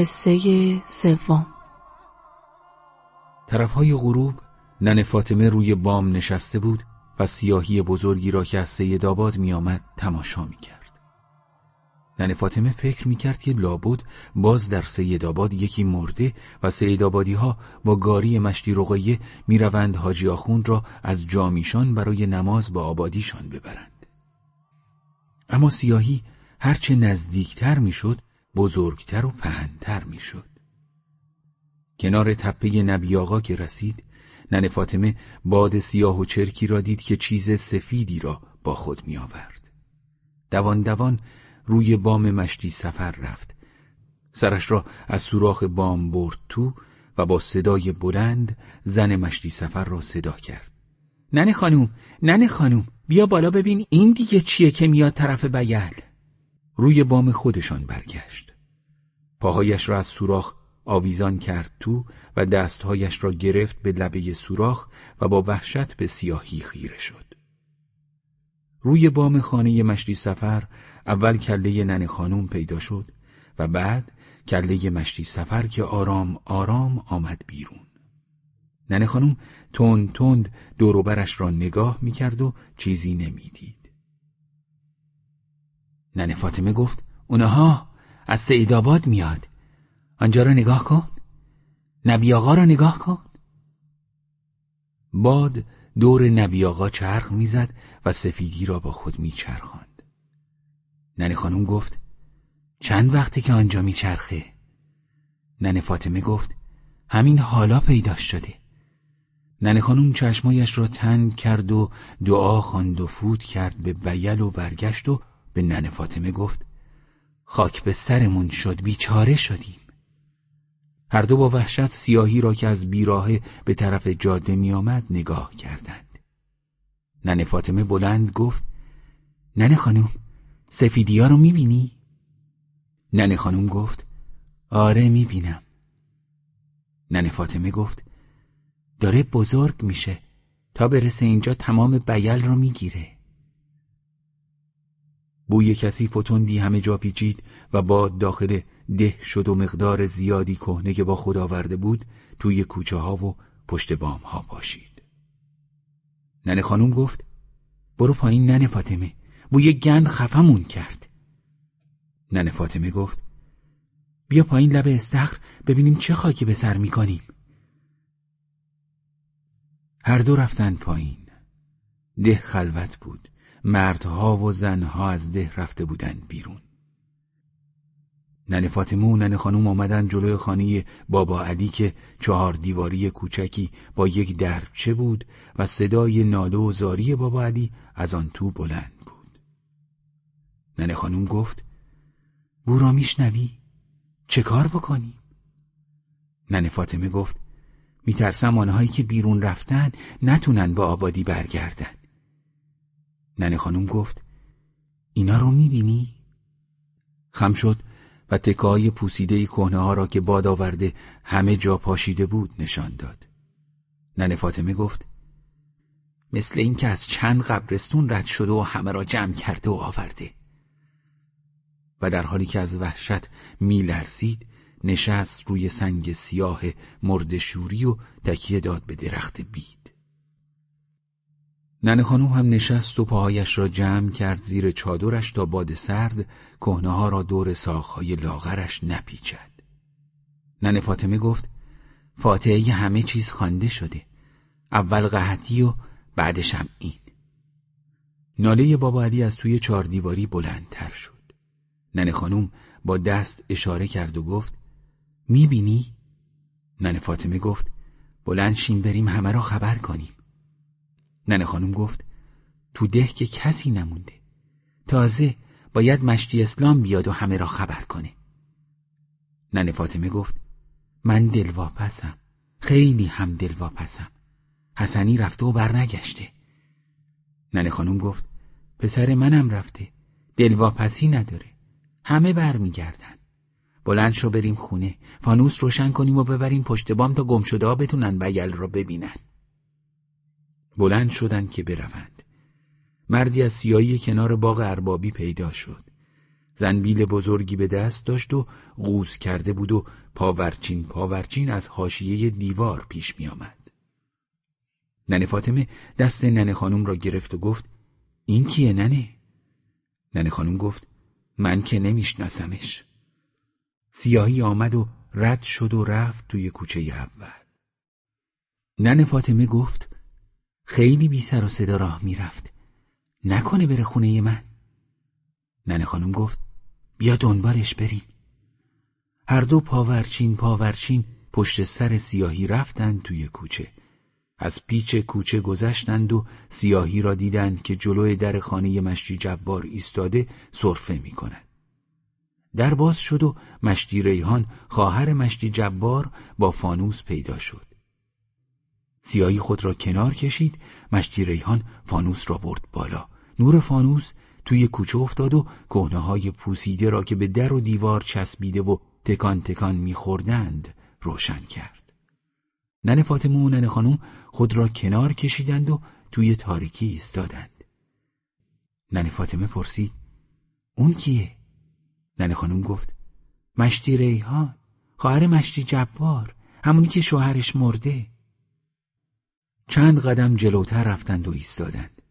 قصه سوم طرفهای غروب نن فاطمه روی بام نشسته بود و سیاهی بزرگی را که از سید آباد می آمد تماشا می کرد. نن فاطمه فکر می کرد که لابد باز در سید آباد یکی مرده و سید آبادی ها با گاری مشتی رقیه می روند حاجی آخون را از جامیشان برای نماز با آبادیشان ببرند. اما سیاهی هرچه نزدیکتر می شد بزرگتر و پهنتر می‌شد. کنار تپه نبی آقا که رسید نن فاطمه باد سیاه و چرکی را دید که چیز سفیدی را با خود می آورد. دوان دوان روی بام مشتی سفر رفت سرش را از سوراخ بام برد تو و با صدای بلند زن مشتی سفر را صدا کرد ننه خانوم ننه خانوم بیا بالا ببین این دیگه چیه که میاد طرف بیل روی بام خودشان برگشت. پاهایش را از سوراخ آویزان کرد تو و دستهایش را گرفت به لبه سوراخ و با وحشت به سیاهی خیره شد. روی بام خانه مشتی سفر اول کله نن خانوم پیدا شد و بعد کله مشتی سفر که آرام آرام آمد بیرون. نن خانوم تند تند دوروبرش را نگاه می‌کرد و چیزی نمی‌دید. ننه فاطمه گفت اونها از سعیدآباد میاد. آنجا را نگاه کن. نبی آقا را نگاه کن. باد دور نبی آقا چرخ می‌زد و سفیدی را با خود میچرخاند. ننه خانم گفت چند وقتی که آنجا میچرخه؟ ننه فاطمه گفت همین حالا پیداش شده. ننه خانم چشمایش را تنگ کرد و دعا خواند و فوت کرد به بیل و برگشت و به نن فاطمه گفت خاک به سرمون شد بیچاره شدیم. هر دو با وحشت سیاهی را که از بیراهه به طرف جاده می آمد نگاه کردند. نن فاطمه بلند گفت ننه خانم سفیدی ها رو می بینی؟ ننه خانم گفت آره می بینم ننه فاطمه گفت داره بزرگ میشه تا برسه اینجا تمام بیل رو می‌گیره. بوی کسی فتندی همه جا پیچید و باد داخل ده شد و مقدار زیادی کهنه که با خود آورده بود توی کوچه ها و پشت بام ها پاشید. ننه خانوم گفت برو پایین ننه فاطمه بوی گند خفمون کرد. ننه فاطمه گفت بیا پایین لب استخر ببینیم چه خاکی به سر می‌کنیم. هر دو رفتن پایین. ده خلوت بود. مردها و زنها از ده رفته بودند بیرون. ننه فاطمه و ننه خانوم آمدن جلوی خانه بابا علی که چهار دیواری کوچکی با یک درچه بود و صدای ناله و زاری بابا علی از آن تو بلند بود. ننه خانوم گفت بورا میشنوی؟ چه کار بکنیم ننه فاطمه گفت میترسم آنهایی که بیرون رفتن نتونن با آبادی برگردن. ننه خانم گفت اینا رو می‌بینی؟ خم شد و تکای پوسیده کهنه ها را که باد آورده همه جا پاشیده بود نشان داد. ننه فاطمه گفت مثل اینکه از چند قبرستون رد شده و همه را جمع کرده و آورده. و در حالی که از وحشت میلرزید نشست روی سنگ سیاه مردشوری و تکیه داد به درخت بید. ننه خانوم هم نشست و پاهایش را جمع کرد زیر چادرش تا باد سرد کهنه ها را دور ساخهای لاغرش نپیچد. ننه فاطمه گفت فاتحه همه چیز خوانده شده. اول قحطی و بعدش هم این. ناله بابا علی از توی چار دیواری بلندتر شد. ننه خانوم با دست اشاره کرد و گفت می‌بینی؟ ننه فاطمه گفت بلند شیم بریم همه را خبر کنیم. ننه خانم گفت تو ده که کسی نمونده. تازه باید مشتی اسلام بیاد و همه را خبر کنه. ننه فاطمه گفت من دلواپسم. خیلی هم دلواپسم. حسنی رفته و برنگشته. ننه خانم گفت پسر منم رفته. دلواپسی نداره. همه برمیگردن. بلند شو بریم خونه. فانوس روشن کنیم و ببریم پشت بام تا گم شده بتونن بگل را ببینن. بلند شدن که بروند مردی از سیایی کنار باغ اربابی پیدا شد زنبیل بزرگی به دست داشت و قوز کرده بود و پاورچین پاورچین از حاشیه دیوار پیش می آمد. ننه فاطمه دست ننه خانم را گرفت و گفت این کیه ننه؟ ننه خانم گفت من که نمیشناسمش. سیاهی آمد و رد شد و رفت توی کوچه اول. ننه فاطمه گفت خیلی بی سر و صدا راه می‌رفت. نکنه بره خونه من. ننه خانم گفت بیا دنبالش بریم. هر دو پاورچین پاورچین پشت سر سیاهی رفتند توی کوچه. از پیچ کوچه گذشتند و سیاهی را دیدند که جلوی در خانه مشتی جبار ایستاده صرفه می کند. در باز شد و مشتی ریحان خواهر مشتی جبار با فانوس پیدا شد. سیاهی خود را کنار کشید مشتی ریحان فانوس را برد بالا. نور فانوس توی کوچه افتاد و کهنه های پوسیده را که به در و دیوار چسبیده و تکان تکان میخوردند روشن کرد. ننه فاطمه و ننه خانم خود را کنار کشیدند و توی تاریکی ایستادند. ننه فاطمه پرسید اون کیه؟ ننه خانم گفت مشتی ریحان خواهر مشتی جبار همونی که شوهرش مرده. چند قدم جلوتر رفتند و ایستادند.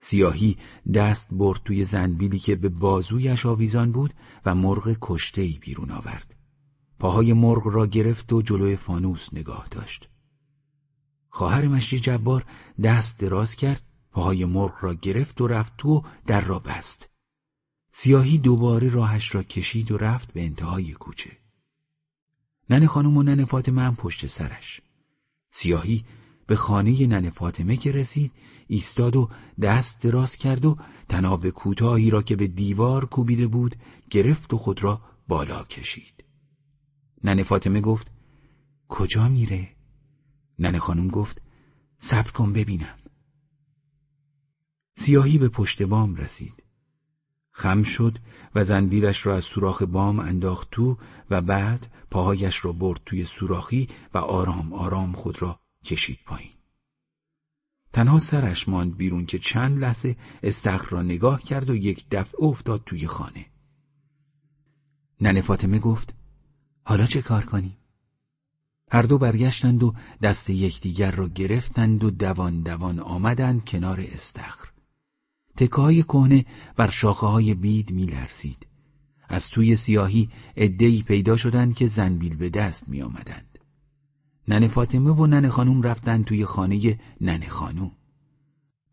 سیاهی دست برد توی زنبیلی که به بازویش آویزان بود و مرغ کشتهای بیرون آورد. پاهای مرغ را گرفت و جلوی فانوس نگاه داشت. خواهر مشتی جبار دست دراز کرد پاهای مرغ را گرفت و رفت تو و در را بست. سیاهی دوباره راهش را کشید و رفت به انتهای کوچه. ننه خانم و ننه فاطمه هم پشت سرش. سیاهی به خانه ننه فاطمه که رسید ایستاد و دست دراز کرد و تناب کوتاهی را که به دیوار کوبیده بود گرفت و خود را بالا کشید. ننه فاطمه گفت کجا میره؟ ننه خانم گفت صبر کن ببینم. سیاهی به پشت بام رسید. خم شد و زنبیرش را از سوراخ بام انداخت تو و بعد پاهایش را برد توی سوراخی و آرام آرام خود را کشید پایین تنها سرش ماند بیرون که چند لحظه استخر را نگاه کرد و یک دفعه افتاد توی خانه ننه فاطمه گفت حالا چه کار کنیم؟ هر دو برگشتند و دست یکدیگر را گرفتند و دوان دوان آمدند کنار استخر تکای کهنه بر شاخه های بید میلرزید از توی سیاهی عدهای پیدا شدند که زنبیل به دست می آمدند. ننه فاطمه و ننه خانوم رفتن توی خانه ننه خانوم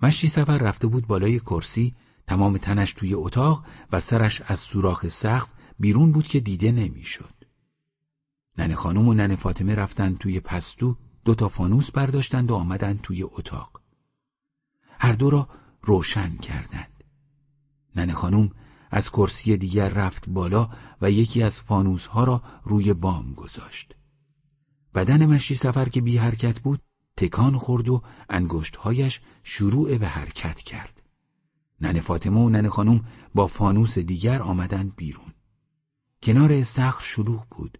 مشتی سفر رفته بود بالای کرسی تمام تنش توی اتاق و سرش از سوراخ سقف بیرون بود که دیده نمی‌شد. ننه خانوم و ننه فاطمه رفتن توی پستو دو تا فانوس برداشتند و آمدند توی اتاق. هر دو را روشن کردند. ننه خانوم از کرسی دیگر رفت بالا و یکی از فانوس ها را روی بام گذاشت. بدن مشتی سفر که بی حرکت بود تکان خورد و انگشتهایش شروع به حرکت کرد. ننه فاطمه و ننه خانم با فانوس دیگر آمدند بیرون. کنار استخر شلوغ بود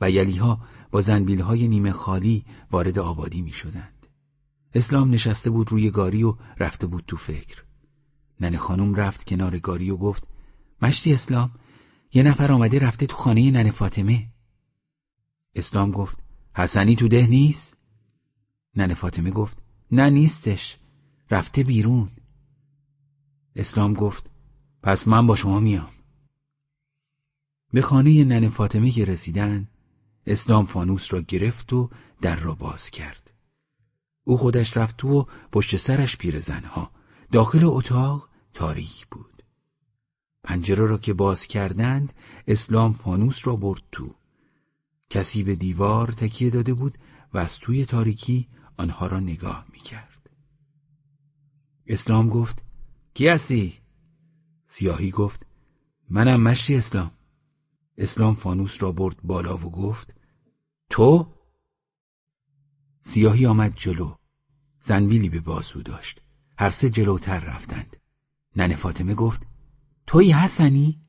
و یلیها با زنبیلهای نیمه خالی وارد آبادی می شدند. اسلام نشسته بود روی گاری و رفته بود تو فکر. ننه خانم رفت کنار گاری و گفت مشتی اسلام یه نفر آمده رفته تو خانه ننه فاطمه. اسلام گفت حسنی تو ده نیست؟ ننه فاطمه گفت نه نیستش رفته بیرون. اسلام گفت پس من با شما میام. به خانه ننه فاطمه که رسیدن اسلام فانوس را گرفت و در را باز کرد. او خودش رفت تو و پشت سرش پیر زنها. داخل اتاق تاریک بود. پنجره را که باز کردند اسلام فانوس را برد تو. کسی به دیوار تکیه داده بود و از توی تاریکی آنها را نگاه می کرد. اسلام گفت کی هستی؟ سیاهی گفت منم مشتی اسلام اسلام فانوس را برد بالا و گفت تو؟ سیاهی آمد جلو زنبیلی به بازو داشت هر سه جلوتر رفتند ننه فاطمه گفت توی حسنی؟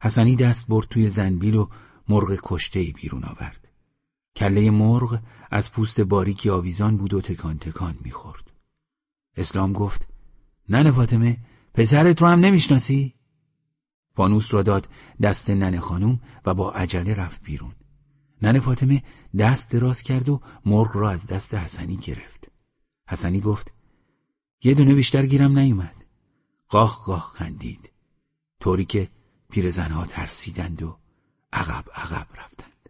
حسنی دست برد توی زنبیل و مرغ کشته بیرون آورد. کله مرغ از پوست باریکی آویزان بود و تکان تکان می‌خورد. اسلام گفت ننه فاطمه پسرت رو هم نمی‌شناسی؟ فانوس را داد دست ننه خانوم و با عجله رفت بیرون. ننه فاطمه دست دراز کرد و مرغ را از دست حسنی گرفت. حسنی گفت یه دونه بیشتر گیرم نیومد. قاه قاه خندید. طوری که پیرزنها ترسیدند و عقب عقب رفتند.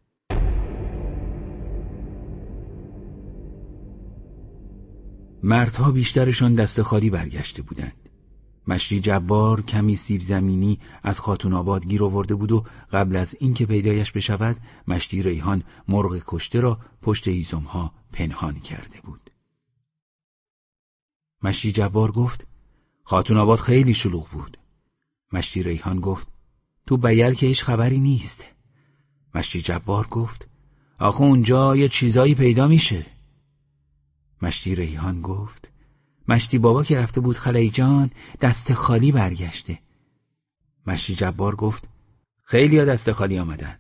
مردها بیشترشان دست خالی برگشته بودند. مشتی جبار کمی سیب زمینی از خاتون آباد گیر آورده بود و قبل از اینکه پیدایش بشود مشتی ریحان مرغ کشته را پشت ها پنهان کرده بود. مشتی جبار گفت خاتون آباد خیلی شلوغ بود. مشتی ریحان گفت تو بیل که هیچ خبری نیست. مشتی جبار گفت آخه اونجا یه چیزایی پیدا میشه. مشتی ریحان گفت مشتی بابا که رفته بود خلای جان دست خالی برگشته مشتی جبار گفت خیلی ها دست خالی آمدن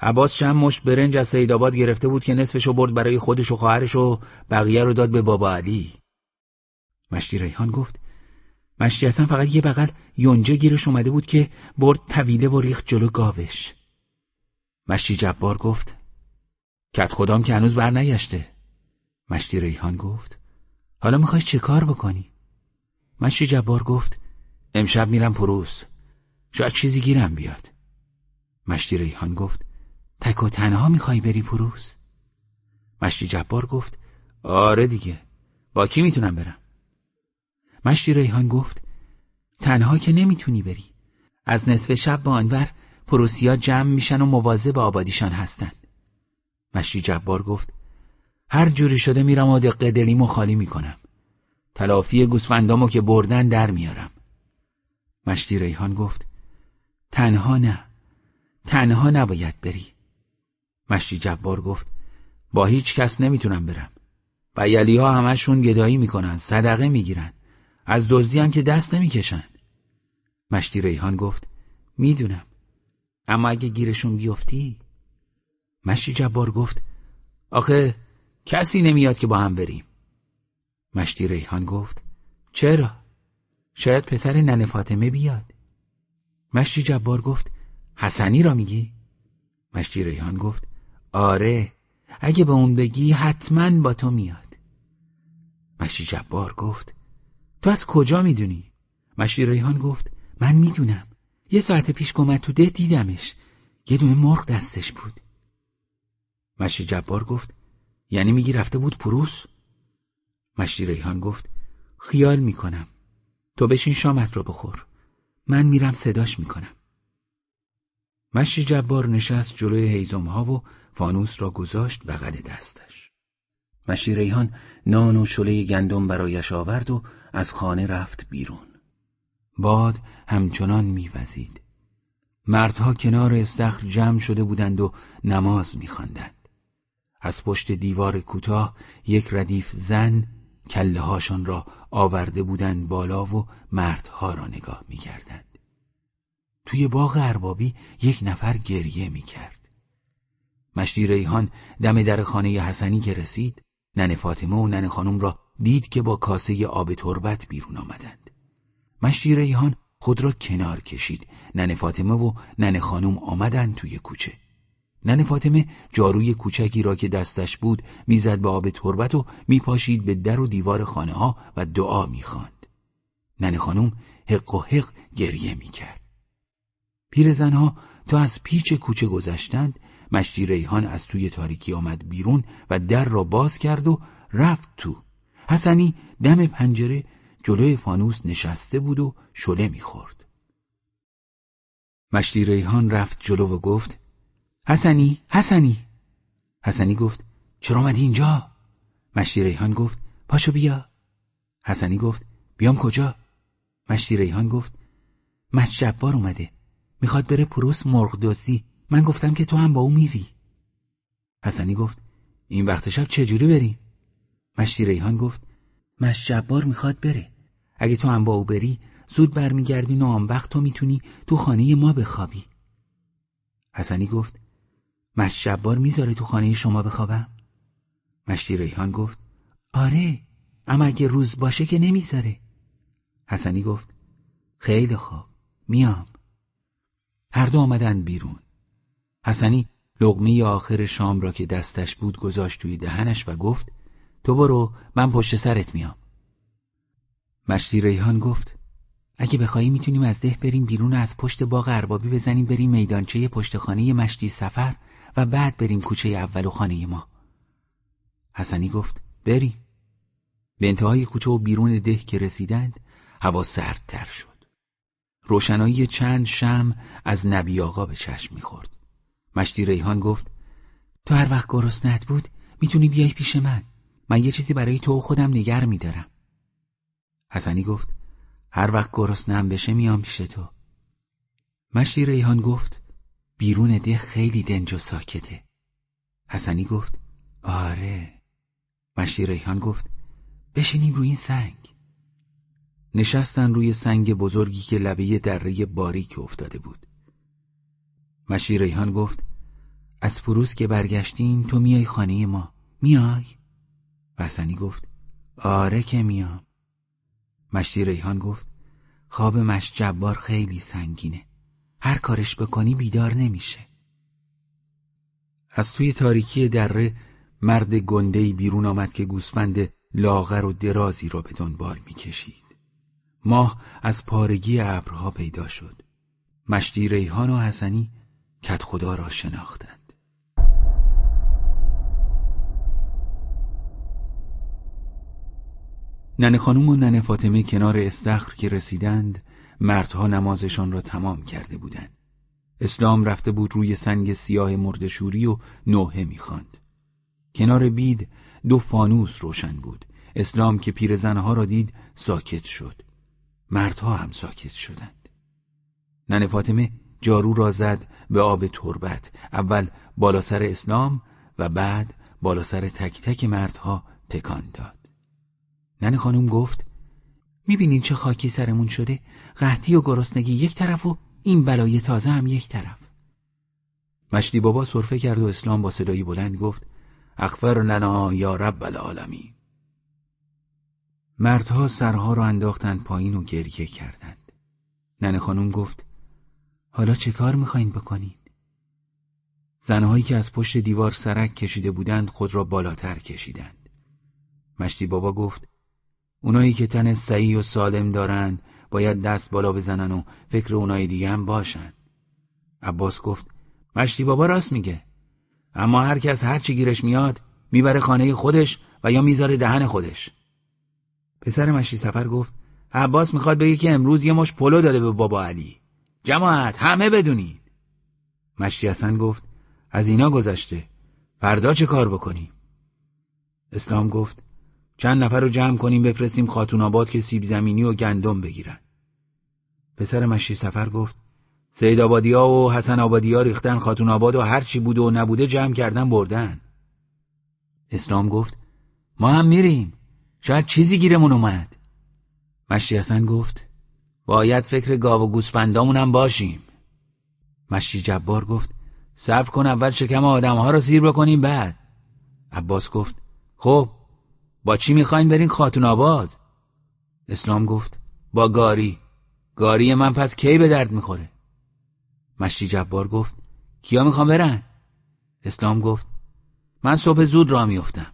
عباس چند مش برنج از سیدآباد گرفته بود که نصفشو برد برای خودش و خواهرش و بقیه رو داد به بابا علی مشتی ریحان گفت مشتی اصلا فقط یه بغل یونجه گیرش اومده بود که برد طویله و ریخت جلو گاوش مشتی جبار گفت کت خدام که هنوز برنگشته مشتی ریحان گفت حالا می‌خوای چه کار بکنی؟ مشتی جبار گفت امشب میرم پروس شاید چیزی گیرم بیاد مشتی ریحان گفت تک و تنها می‌خوای بری پروس؟ مشتی جبار گفت آره دیگه با کی می‌تونم برم؟ مشتی ریحان گفت تنها که نمی‌تونی بری. از نصف شب به آنور پروسیا جمع میشن و مواظب آبادیشان هستند مشتی جبار گفت هر جوری شده میرم و دقه دلیمو خالی می‌کنم. تلافی گوسفندامو که بردن در میارم. مشتی ریحان گفت تنها نه. تنها نباید بری. مشتی جبار گفت با هیچ کس نمی‌تونم برم. بیلی ها همشون گدایی می‌کنن صدقه می‌گیرن. از دزدی هم که دست نمی‌کشن. مشتی ریحان گفت می‌دونم. اما اگه گیرشون بیفتی؟ مشتی جبار گفت آخه کسی نمیاد که با هم بریم. مشتی ریحان گفت چرا؟ شاید پسر ننه فاطمه بیاد. مشتی جبار گفت حسنی را میگی؟ مشتی ریحان گفت آره اگه به اون بگی حتما با تو میاد. مشتی جبار گفت تو از کجا می‌دونی؟ مشتی ریحان گفت من می‌دونم. یه ساعت پیش گمت تو ده دیدمش. یه دونه مرغ دستش بود. مشتی جبار گفت یعنی میگی رفته بود پروس؟ مشتی ریحان گفت خیال می‌کنم. تو بشین شامت رو بخور. من میرم صداش می‌کنم. مشتی جبار نشست جلوی هیزم ها و فانوس را گذاشت بغل دستش. مشتی ریحان نان و شله گندم برایش آورد و از خانه رفت بیرون باد همچنان میوزید مردها کنار استخر جمع شده بودند و نماز میخواندند از پشت دیوار کوتاه یک ردیف زن کله هاشان را آورده بودند بالا و مردها را نگاه می‌کردند. توی باغ اربابی یک نفر گریه می‌کرد. مشتی ریحان دم در خانه حسنی که رسید نن فاطمه و نن خانم را دید که با کاسه آب تربت بیرون آمدند. مشتی ریحان خود را کنار کشید نن فاطمه و نن خانم آمدند توی کوچه. نن فاطمه جاروی کوچکی را که دستش بود می‌زد به آب تربت و میپاشید به در و دیوار خانه ها و دعا می‌خواند. نن خانم حق و حق گریه می‌کرد. پیرزنها تا از پیچ کوچه گذشتند مشتی ریحان از توی تاریکی آمد بیرون و در را باز کرد و رفت تو. حسنی دم پنجره جلوی فانوس نشسته بود و شله می‌خورد. مشتی ریحان رفت جلو و گفت حسنی حسنی. حسنی گفت چرا آمدی اینجا؟ مشتی ریحان گفت پاشو بیا. حسنی گفت بیام کجا؟ مشتی ریحان گفت مش جبار اومده. می‌خواد بره پروس مرغ دزدی. من گفتم که تو هم با او میری. حسنی گفت این وقت شب چجوری بریم مشتی ریحان گفت مش جبار می‌خواد بره. اگه تو هم با او بری زود برمیگردین و آن وقت تو می‌تونی تو خانه ما بخوابی. حسنی گفت مشت جبار می‌ذاره تو خانه شما بخوابم؟ مشتی ریحان گفت آره اما اگه روز باشه که نمی‌ذاره. حسنی گفت خیلی خوب میام. هر دو آمدن بیرون. حسنی لغمه آخر شام را که دستش بود گذاشت توی دهنش و گفت تو برو من پشت سرت میام. مشتی ریحان گفت اگه بخوایی می‌تونیم از ده بریم بیرون از پشت باغ اربابی بزنیم بریم میدانچه پشت خانه مشتی سفر و بعد بریم کوچه اول و خانه ما. حسنی گفت بریم به انتهای کوچه و بیرون ده که رسیدند هوا سردتر شد. روشنایی چند شم از نبی آقا به چشم می‌خورد. مشتی ریحان گفت تو هر وقت گرسنت بود می‌تونی بیای پیش من. من یه چیزی برای تو و خودم نگر میدارم. حسنی گفت هر وقت گرسنم بشه میام پیش تو. مشتی ریحان گفت بیرون ده خیلی دنج و ساکته. حسنی گفت آره. مشتی ریحان گفت بشینیم روی این سنگ. نشستن روی سنگ بزرگی که لبه دره باریک افتاده بود. مشی ریحان گفت از فروز که برگشتیم تو میای خانه ما. میای؟ حسنی گفت آره که میام. مشتی ریحان گفت خواب مش جبار خیلی سنگینه. هر کارش بکنی بیدار نمیشه. از توی تاریکی دره مرد گندهی بیرون آمد که گوسفند لاغر و درازی را به دنبال می‌کشید. ماه از پارگی ابرها پیدا شد. مشتی ریحان و حسنی کت خدا را شناختند. ننه خانوم و ننه فاطمه کنار استخر که رسیدند مردها نمازشان را تمام کرده بودند. اسلام رفته بود روی سنگ سیاه مردشوری و نوحه می‌خواند. کنار بید دو فانوس روشن بود. اسلام که پیرزنها را دید ساکت شد. مردها هم ساکت شدند. ننه فاطمه جارو را زد به آب تربت. اول بالا سر اسلام و بعد بالا سر تک تک مردها تکان داد. ننه خانم گفت می‌بینین چه خاکی سرمون شده؟ قحطی و گرسنگی یک طرف و این بلای تازه هم یک طرف. مشدی بابا صرفه کرد و اسلام با صدایی بلند گفت اخفر لنا یا رب العالمین. مردها سرها را انداختند پایین و گریه کردند. ننه خانم گفت حالا چه کار می‌خواین بکنین؟ زنهایی که از پشت دیوار سرک کشیده بودند خود را بالاتر کشیدند. مشتی بابا گفت اونایی که تن سعی و سالم دارند باید دست بالا بزنن و فکر اونای دیگه هم باشن. عباس گفت مشتی بابا راست میگه. اما هر کس هر چی گیرش میاد می‌بره خانه خودش و یا می‌ذاره دهن خودش. پسر مشتی سفر گفت عباس می‌خواد بگه که امروز یه مش پلو داده به بابا علی. جماعت همه بدونین مشتی حسن گفت از اینا گذشته. فردا چه کار بکنیم؟ اسلام گفت چند نفر رو جمع کنیم بفرستیم خاتون آباد که سیب زمینی و گندم بگیرن. پسر مشتی سفر گفت سید آبادی ها و حسن آبادی ها ریختن خاتون آباد و هر چی بوده و نبوده جمع کردن بردن. اسلام گفت ما هم میریم. شاید چیزی گیرمون اومد. مشتی حسن گفت باید فکر گاو و گوسفندامونم باشیم. مشتی جبار گفت صبر کن اول شکم آدم ها رو سیر بکنیم بعد. عباس گفت خب با چی می‌خواین برین خاتون آباد؟ اسلام گفت با گاری. گاری من پس کی به درد می‌خوره؟ مشتی جبار گفت کیا می‌خوام برن؟ اسلام گفت من صبح زود را میفتم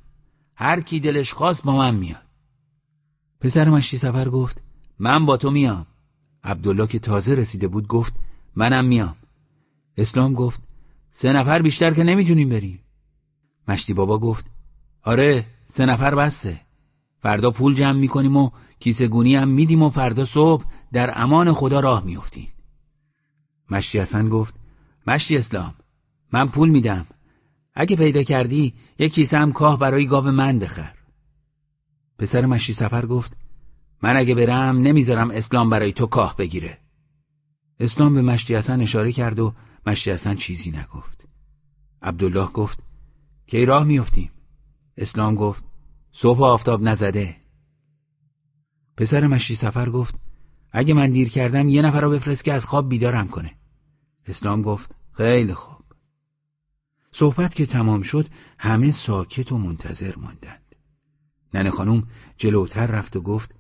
هر کی دلش خواست با من میاد. پسر مشتی سفر گفت من با تو میام. عبدالله که تازه رسیده بود گفت منم میام. اسلام گفت سه نفر بیشتر که نمی‌تونیم بریم. مشتی بابا گفت آره سه نفر بسته فردا پول جمع می‌کنیم و کیسه گونی هم میدیم و فردا صبح در امان خدا راه میفتیم مشتی حسن گفت مشتی اسلام من پول میدم. اگه پیدا کردی یک کیسه هم کاه برای گاو من بخر. پسر مشتی سفر گفت من اگه برم نمی‌ذارم اسلام برای تو کاه بگیره. اسلام به مشتی حسن اشاره کرد و مشتی حسن چیزی نگفت. عبدالله گفت کی راه میفتیم اسلام گفت صبح آفتاب نزده. پسر مشتی سفر گفت اگه من دیر کردم یه نفر رو بفرست که از خواب بیدارم کنه. اسلام گفت خیلی خوب. صحبت که تمام شد همه ساکت و منتظر ماندند. ننه خانم جلوتر رفت و گفت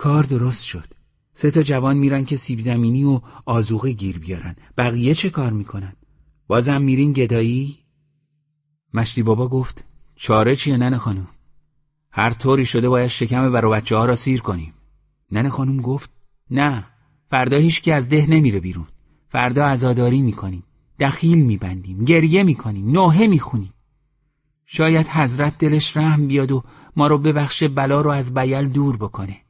کار درست شد. سه تا جوان میرن که سیب زمینی و آزوغه گیر بیارن. بقیه چه کار می‌کنن؟ بازم میرین گدایی؟ مشتی بابا گفت چاره چیه ننه خانم؟ هر طوری شده باید شکم برو بچه ها را سیر کنیم. ننه خانم گفت نه فردا هیچ که از ده نمیره بیرون. فردا عزاداری می‌کنیم. دخیل میبندیم گریه می‌کنیم نوحه می‌خونیم. شاید حضرت دلش رحم بیاد و ما رو ببخشه بلا رو از بیل دور بکنه.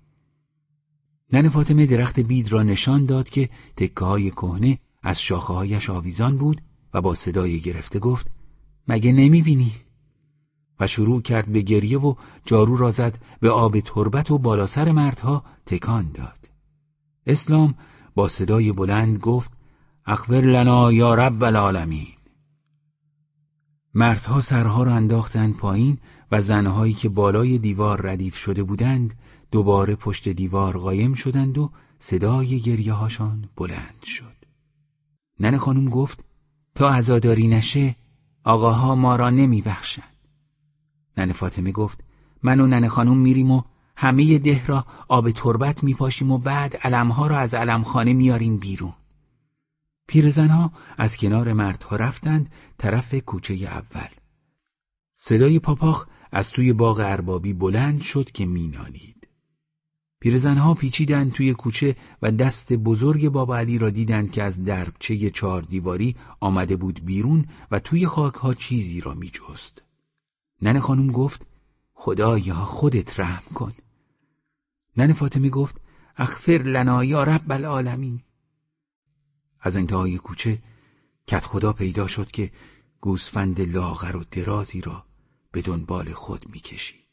نن فاطمه درخت بید را نشان داد که تکه های کهنه از شاخه هایش آویزان بود و با صدای گرفته گفت مگه نمی‌بینی؟ و شروع کرد به گریه و جارو را زد به آب تربت و بالا سر مردها تکان داد اسلام با صدای بلند گفت اخبر لنا یا رب العالمین مردها سرها را انداختند پایین و زنهایی که بالای دیوار ردیف شده بودند دوباره پشت دیوار قایم شدند و صدای گریه هاشان بلند شد. نن خانم گفت تا عزاداری نشه آقاها ما را نمی بخشن. نن فاطمه گفت من و نن خانم میریم و همه ده را آب تربت میپاشیم و بعد علمها را از علمخانه میاریم بیرون. پیرزنها از کنار مردها رفتند طرف کوچه اول. صدای پاپاخ از توی باغ اربابی بلند شد که مینالید. پیرزنها پیچیدند توی کوچه و دست بزرگ بابا علی را دیدند که از دربچه چهار دیواری آمده بود بیرون و توی خاکها چیزی را میجست. نن خانم گفت خدایا خودت رحم کن. نن فاطمه گفت اغفر لنا یا رب العالمین. از انتهای کوچه کت خدا پیدا شد که گوسفند لاغر و درازی را به دنبال خود می‌کشید.